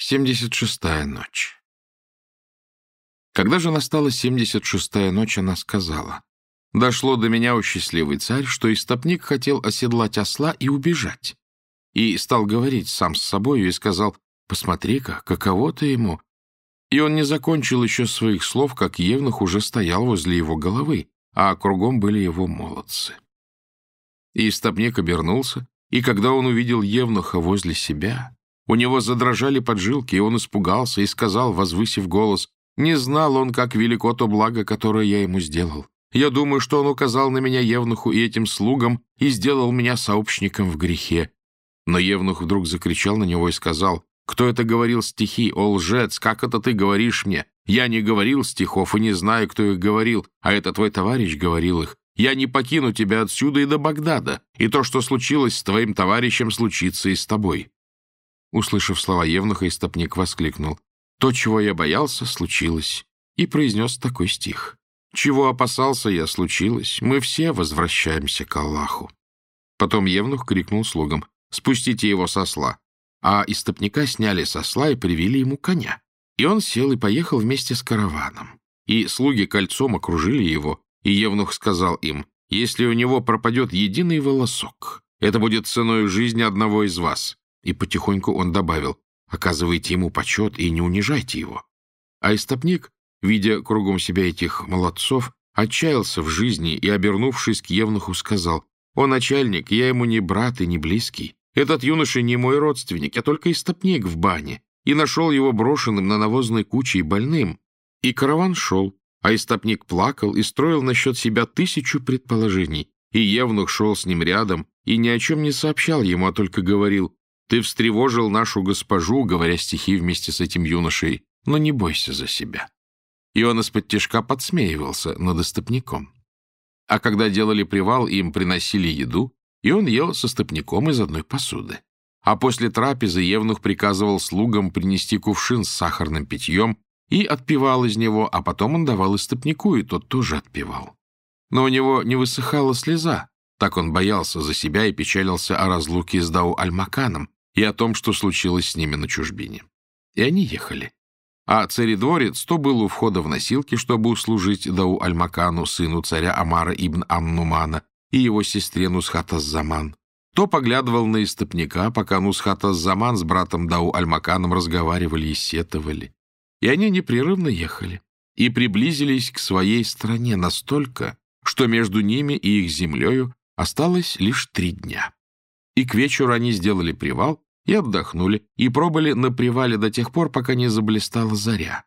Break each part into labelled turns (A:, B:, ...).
A: 76-я ночь. Когда же настала 76-я ночь, она сказала, «Дошло до меня, о счастливый царь, что истопник хотел оседлать осла и убежать. И стал говорить сам с собою и сказал, «Посмотри-ка, каково-то ему». И он не закончил еще своих слов, как Евнух уже стоял возле его головы, а кругом были его молодцы. И истопник обернулся, и когда он увидел Евнуха возле себя, у него задрожали поджилки, и он испугался и сказал, возвысив голос, «Не знал он, как велико то благо, которое я ему сделал. Я думаю, что он указал на меня Евнуху и этим слугам и сделал меня сообщником в грехе». Но Евнух вдруг закричал на него и сказал, «Кто это говорил стихи? О, лжец, как это ты говоришь мне? Я не говорил стихов и не знаю, кто их говорил, а это твой товарищ говорил их. Я не покину тебя отсюда и до Багдада, и то, что случилось с твоим товарищем, случится и с тобой». Услышав слова Евнуха, истопник воскликнул. «То, чего я боялся, случилось», и произнес такой стих. «Чего опасался я, случилось. Мы все возвращаемся к Аллаху». Потом Евнух крикнул слугам. «Спустите его со сла». А истопника сняли со сла и привели ему коня. И он сел и поехал вместе с караваном. И слуги кольцом окружили его, и Евнух сказал им, «Если у него пропадет единый волосок, это будет ценой жизни одного из вас». И потихоньку он добавил, оказывайте ему почет и не унижайте его. А истопник, видя кругом себя этих молодцов, отчаялся в жизни и, обернувшись к Евнуху, сказал, «О, начальник, я ему не брат и не близкий. Этот юноша не мой родственник, я только истопник в бане, и нашел его брошенным на навозной куче и больным». И караван шел, а истопник плакал и строил насчет себя тысячу предположений, и Евнух шел с ним рядом и ни о чем не сообщал ему, а только говорил, ты встревожил нашу госпожу, говоря стихи вместе с этим юношей, но не бойся за себя. И он из-под тяжка подсмеивался над истопником. А когда делали привал, им приносили еду, и он ел со стопником из одной посуды. А после трапезы Евнух приказывал слугам принести кувшин с сахарным питьем и отпивал из него, а потом он давал истопнику, и тот тоже отпивал. Но у него не высыхала слеза, так он боялся за себя и печалился о разлуке с Дау-Альмаканом, и о том, что случилось с ними на чужбине. И они ехали. А царедворец то был у входа в носилки, чтобы услужить Дау Альмакану, сыну царя Амара ибн Амнумана, и его сестре Нусхата Заман, то поглядывал на истопника, пока Нусхата Заман с братом Дау Альмаканом разговаривали и сетовали. И они непрерывно ехали и приблизились к своей стране настолько, что между ними и их землею осталось лишь три дня. И к вечеру они сделали привал и отдохнули, и пробыли на привале до тех пор, пока не заблистала заря.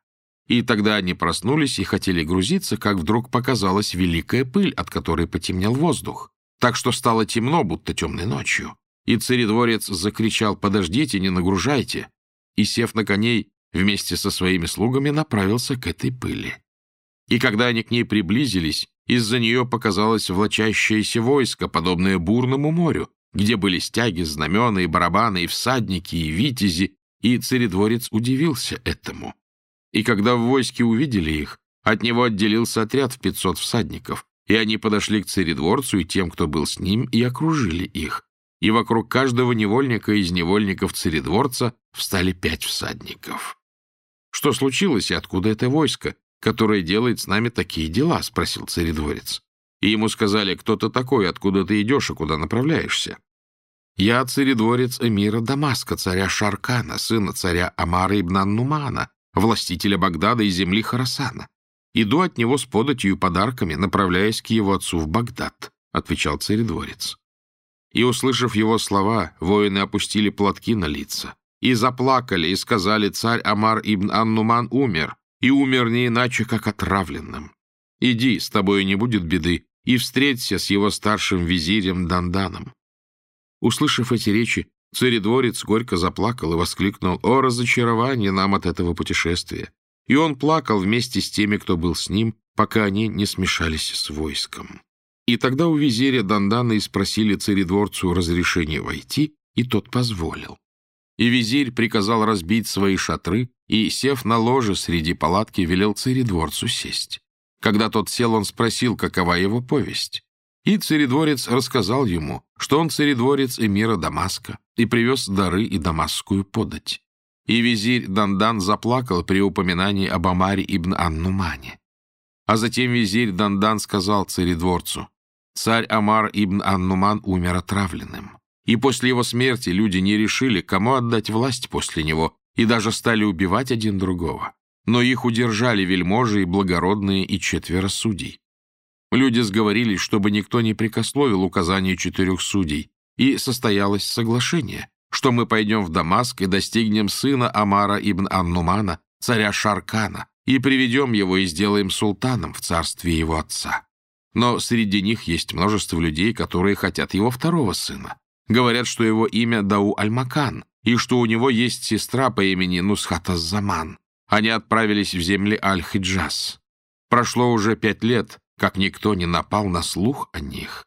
A: И тогда они проснулись и хотели грузиться, как вдруг показалась великая пыль, от которой потемнел воздух. Так что стало темно, будто темной ночью. И царедворец закричал «Подождите, не нагружайте!» И, сев на коней, вместе со своими слугами направился к этой пыли. И когда они к ней приблизились, из-за нее показалось влачащееся войско, подобное бурному морю, где были стяги, знамена и барабаны, и всадники, и витязи, и царедворец удивился этому. И когда в войске увидели их, от него отделился отряд в пятьсот всадников, и они подошли к царедворцу и тем, кто был с ним, и окружили их. И вокруг каждого невольника из невольников царедворца встали пять всадников. «Что случилось и откуда это войско, которое делает с нами такие дела?» — спросил царедворец. И ему сказали, кто ты такой, откуда ты идешь и куда направляешься. Я царедворец эмира Дамаска, царя Шаркана, сына царя Амара ибн Нумана, властителя Багдада и земли Харасана. Иду от него с податью и подарками, направляясь к его отцу в Багдад, — отвечал царедворец. И, услышав его слова, воины опустили платки на лица и заплакали, и сказали, царь Амар ибн Аннуман умер, и умер не иначе, как отравленным. Иди, с тобой не будет беды, и встреться с его старшим визирем Данданом. Услышав эти речи, царедворец горько заплакал и воскликнул «О, разочарование нам от этого путешествия!» И он плакал вместе с теми, кто был с ним, пока они не смешались с войском. И тогда у визиря Дандана и спросили царедворцу разрешения войти, и тот позволил. И визирь приказал разбить свои шатры и, сев на ложе среди палатки, велел царедворцу сесть. Когда тот сел, он спросил, какова его повесть. И царедворец рассказал ему, что он царедворец эмира Дамаска и привез дары и дамасскую подать. и визирь Дандан заплакал при упоминании об Амаре ибн Аннумане. А затем визирь Дандан сказал царедворцу, «Царь Амар ибн Аннуман умер отравленным, и после его смерти люди не решили, кому отдать власть после него, и даже стали убивать один другого. Но их удержали вельможи и благородные и четверо судей. Люди сговорились, чтобы никто не прикословил указания четырех судей, и состоялось соглашение, что мы пойдем в Дамаск и достигнем сына Амара ибн Аннумана, царя Шаркана, и приведем его и сделаем султаном в царстве его отца. Но среди них есть множество людей, которые хотят его второго сына. Говорят, что его имя Дау Аль-Макан, и что у него есть сестра по имени Нусхата Заман. Они отправились в земли Аль-Хиджаз. Прошло уже пять лет, как никто не напал на слух о них.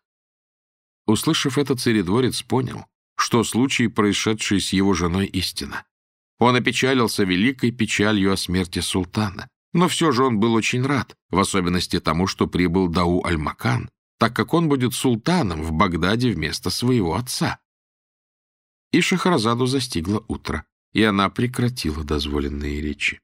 A: Услышав это, царедворец понял, что случай, происшедший с его женой, истина. Он опечалился великой печалью о смерти султана. Но все же он был очень рад, в особенности тому, что прибыл Дау Аль-Макан, так как он будет султаном в Багдаде вместо своего отца. И Шахразаду застигло утро, и она прекратила дозволенные речи.